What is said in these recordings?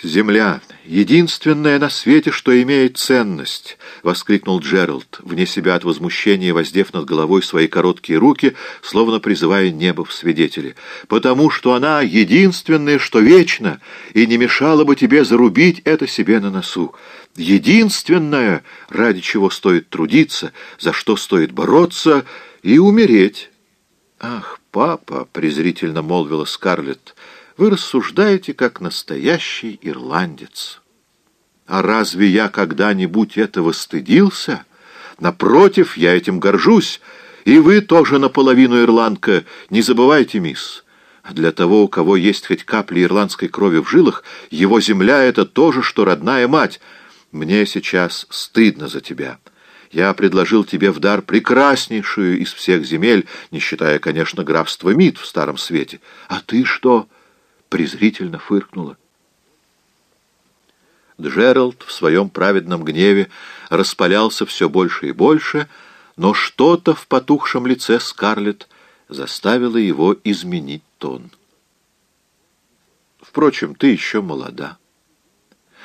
«Земля — единственная на свете, что имеет ценность!» — воскликнул Джеральд, вне себя от возмущения, воздев над головой свои короткие руки, словно призывая небо в свидетели. «Потому что она единственная, что вечно, и не мешало бы тебе зарубить это себе на носу. Единственное, ради чего стоит трудиться, за что стоит бороться и умереть». «Ах, папа!» — презрительно молвила Скарлетт. Вы рассуждаете, как настоящий ирландец. А разве я когда-нибудь этого стыдился? Напротив, я этим горжусь. И вы тоже наполовину ирландка. Не забывайте, мисс. Для того, у кого есть хоть капли ирландской крови в жилах, его земля — это то же, что родная мать. Мне сейчас стыдно за тебя. Я предложил тебе в дар прекраснейшую из всех земель, не считая, конечно, графства Мид в Старом Свете. А ты что презрительно фыркнула. Джеральд в своем праведном гневе распалялся все больше и больше, но что-то в потухшем лице Скарлетт заставило его изменить тон. Впрочем, ты еще молода.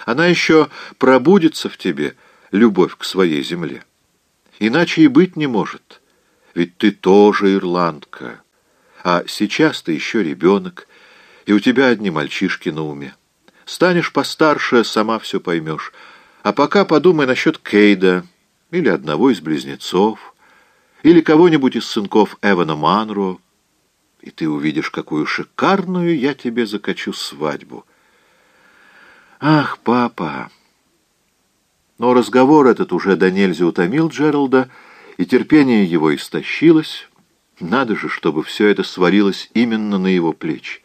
Она еще пробудется в тебе, любовь к своей земле. Иначе и быть не может, ведь ты тоже ирландка, а сейчас ты еще ребенок, и у тебя одни мальчишки на уме. Станешь постарше, сама все поймешь. А пока подумай насчет Кейда или одного из близнецов, или кого-нибудь из сынков Эвана Манро, и ты увидишь, какую шикарную я тебе закачу свадьбу. Ах, папа! Но разговор этот уже до нельзя утомил Джералда, и терпение его истощилось. Надо же, чтобы все это сварилось именно на его плечи.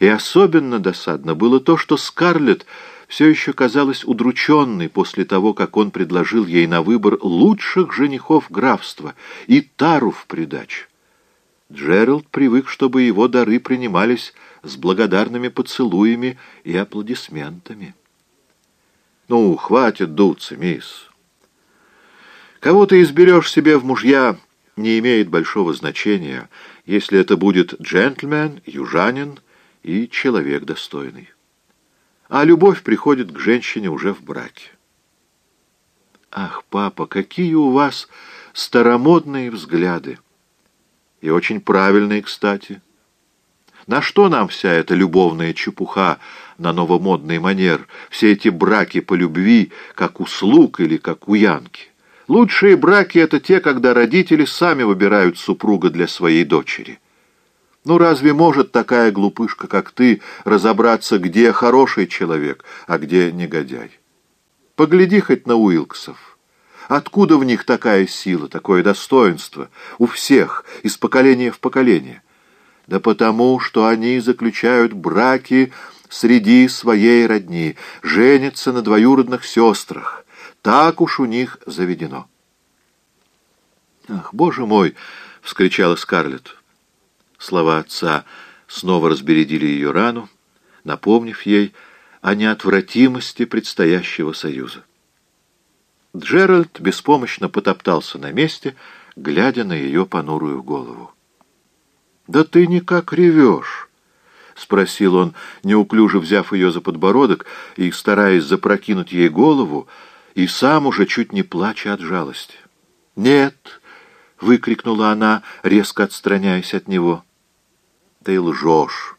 И особенно досадно было то, что Скарлетт все еще казалась удрученной после того, как он предложил ей на выбор лучших женихов графства и тару в придачу. Джеральд привык, чтобы его дары принимались с благодарными поцелуями и аплодисментами. «Ну, хватит дуться, мисс. Кого ты изберешь себе в мужья, не имеет большого значения, если это будет джентльмен, южанин и человек достойный. А любовь приходит к женщине уже в браке. Ах, папа, какие у вас старомодные взгляды! И очень правильные, кстати. На что нам вся эта любовная чепуха на новомодный манер, все эти браки по любви, как у слуг или как у янки? Лучшие браки — это те, когда родители сами выбирают супруга для своей дочери. Ну разве может такая глупышка, как ты, разобраться, где хороший человек, а где негодяй? Погляди хоть на Уилксов. Откуда в них такая сила, такое достоинство? У всех, из поколения в поколение. Да потому, что они заключают браки среди своей родни, женятся на двоюродных сестрах. Так уж у них заведено. «Ах, боже мой!» — вскричала Скарлетт. Слова отца снова разбередили ее рану, напомнив ей о неотвратимости предстоящего союза. Джеральд беспомощно потоптался на месте, глядя на ее понурую голову. «Да ты никак ревешь!» — спросил он, неуклюже взяв ее за подбородок и стараясь запрокинуть ей голову, и сам уже чуть не плача от жалости. «Нет!» — выкрикнула она, резко отстраняясь от него. «Ты лжешь,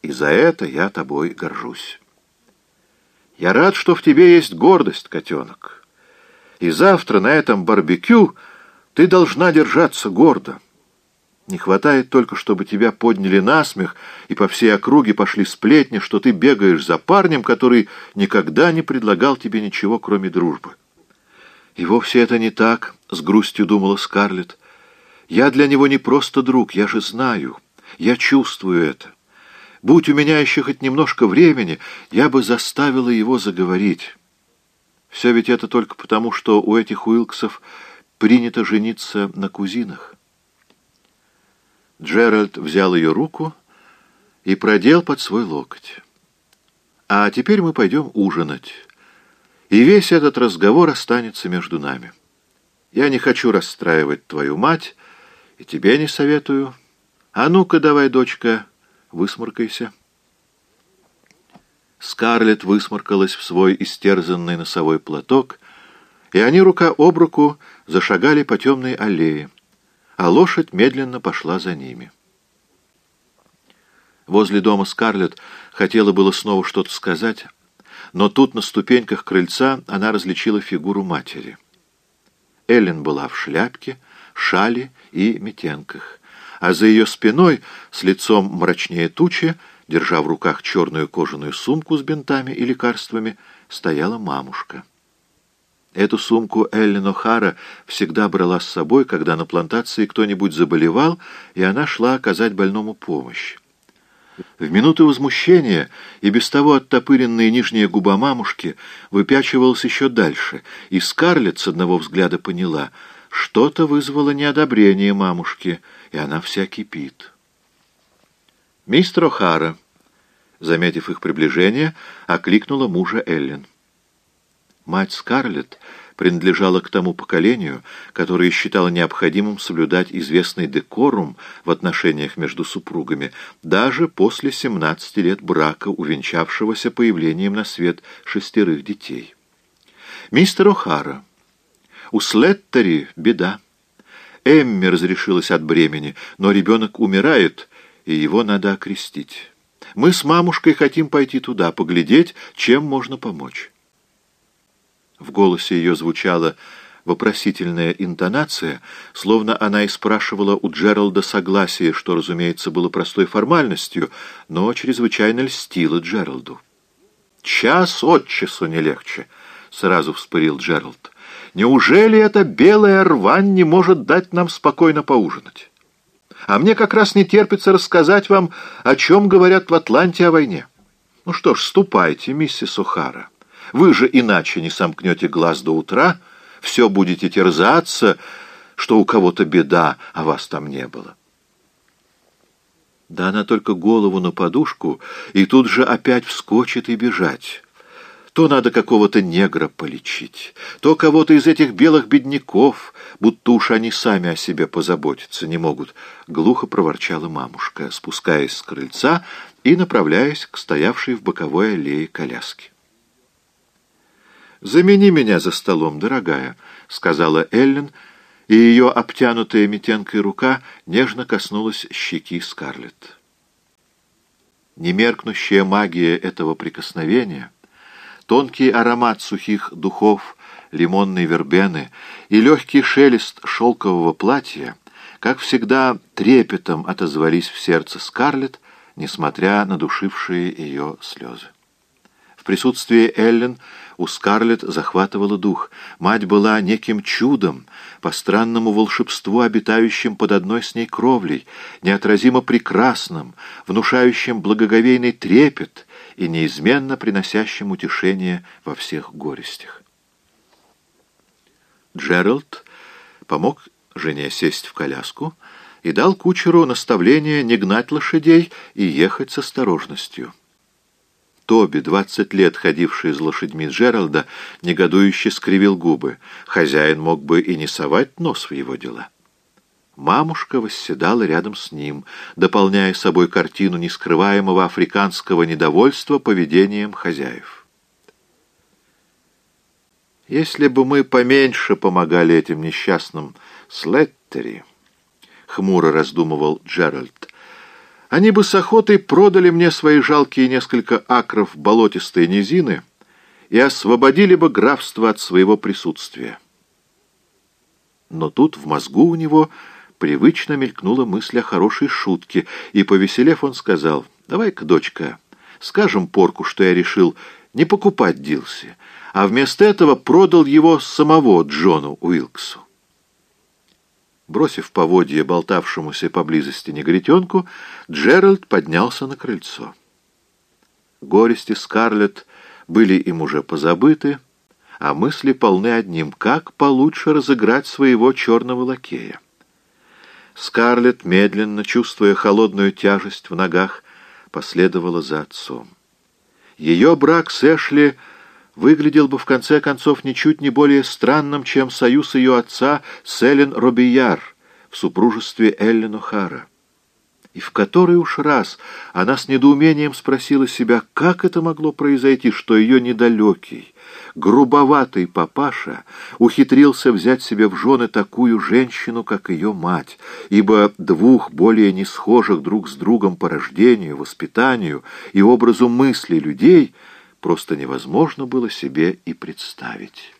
и за это я тобой горжусь. Я рад, что в тебе есть гордость, котенок, и завтра на этом барбекю ты должна держаться гордо. Не хватает только, чтобы тебя подняли на смех, и по всей округе пошли сплетни, что ты бегаешь за парнем, который никогда не предлагал тебе ничего, кроме дружбы». «И вовсе это не так», — с грустью думала Скарлетт. «Я для него не просто друг, я же знаю, я чувствую это. Будь у меня еще хоть немножко времени, я бы заставила его заговорить. Все ведь это только потому, что у этих Уилксов принято жениться на кузинах». Джеральд взял ее руку и продел под свой локоть. «А теперь мы пойдем ужинать» и весь этот разговор останется между нами. Я не хочу расстраивать твою мать, и тебе не советую. А ну-ка давай, дочка, высморкайся». Скарлетт высморкалась в свой истерзанный носовой платок, и они рука об руку зашагали по темной аллее, а лошадь медленно пошла за ними. Возле дома Скарлетт хотела было снова что-то сказать, но тут на ступеньках крыльца она различила фигуру матери. Эллен была в шляпке, шале и метенках, а за ее спиной, с лицом мрачнее тучи, держа в руках черную кожаную сумку с бинтами и лекарствами, стояла мамушка. Эту сумку Эллен О'Хара всегда брала с собой, когда на плантации кто-нибудь заболевал, и она шла оказать больному помощь. В минуты возмущения и без того оттопыренная нижняя губа мамушки выпячивалась еще дальше, и Скарлетт с одного взгляда поняла, что-то вызвало неодобрение мамушки, и она вся кипит. «Мистер О'Хара», заметив их приближение, окликнула мужа Эллен. Мать Скарлетт принадлежала к тому поколению, которое считало необходимым соблюдать известный декорум в отношениях между супругами, даже после 17 лет брака, увенчавшегося появлением на свет шестерых детей. «Мистер О'Хара, у Слеттери беда. Эмми разрешилась от бремени, но ребенок умирает, и его надо окрестить. Мы с мамушкой хотим пойти туда, поглядеть, чем можно помочь». В голосе ее звучала вопросительная интонация, словно она и спрашивала у Джералда согласие, что, разумеется, было простой формальностью, но чрезвычайно льстило Джералду. «Час от часу не легче», — сразу вспырил Джеральд. «Неужели эта белая рвань не может дать нам спокойно поужинать? А мне как раз не терпится рассказать вам, о чем говорят в Атланте о войне. Ну что ж, ступайте, миссис О'Хара». Вы же иначе не сомкнете глаз до утра, все будете терзаться, что у кого-то беда, а вас там не было. Да она только голову на подушку, и тут же опять вскочит и бежать. То надо какого-то негра полечить, то кого-то из этих белых бедняков, будто уж они сами о себе позаботиться не могут, — глухо проворчала мамушка, спускаясь с крыльца и направляясь к стоявшей в боковой аллее коляске. «Замени меня за столом, дорогая», — сказала Эллен, и ее обтянутая метенкой рука нежно коснулась щеки Скарлетт. Немеркнущая магия этого прикосновения, тонкий аромат сухих духов, лимонной вербены и легкий шелест шелкового платья, как всегда, трепетом отозвались в сердце Скарлетт, несмотря на душившие ее слезы. В присутствии Эллен у Скарлетт захватывала дух. Мать была неким чудом, по странному волшебству, обитающим под одной с ней кровлей, неотразимо прекрасным, внушающим благоговейный трепет и неизменно приносящим утешение во всех горестях. Джеральд помог жене сесть в коляску и дал кучеру наставление не гнать лошадей и ехать с осторожностью. Тоби, двадцать лет ходивший с лошадьми Джералда, негодующе скривил губы. Хозяин мог бы и не совать нос в его дела. Мамушка восседала рядом с ним, дополняя собой картину нескрываемого африканского недовольства поведением хозяев. «Если бы мы поменьше помогали этим несчастным Слеттери», — хмуро раздумывал Джеральд, они бы с охотой продали мне свои жалкие несколько акров болотистой низины и освободили бы графство от своего присутствия. Но тут в мозгу у него привычно мелькнула мысль о хорошей шутке, и, повеселев, он сказал, «Давай-ка, дочка, скажем порку, что я решил не покупать Дилси, а вместо этого продал его самого Джону Уилксу». Бросив поводье болтавшемуся поблизости негритенку, Джеральд поднялся на крыльцо. Горести Скарлетт были им уже позабыты, а мысли полны одним, как получше разыграть своего черного лакея. Скарлетт, медленно, чувствуя холодную тяжесть в ногах, последовала за отцом. Ее брак с Эшли — выглядел бы в конце концов ничуть не более странным, чем союз ее отца с Эллен Робияр в супружестве Эллен О'Хара. И в который уж раз она с недоумением спросила себя, как это могло произойти, что ее недалекий, грубоватый папаша ухитрился взять себе в жены такую женщину, как ее мать, ибо двух более не схожих друг с другом по рождению, воспитанию и образу мысли людей просто невозможно было себе и представить.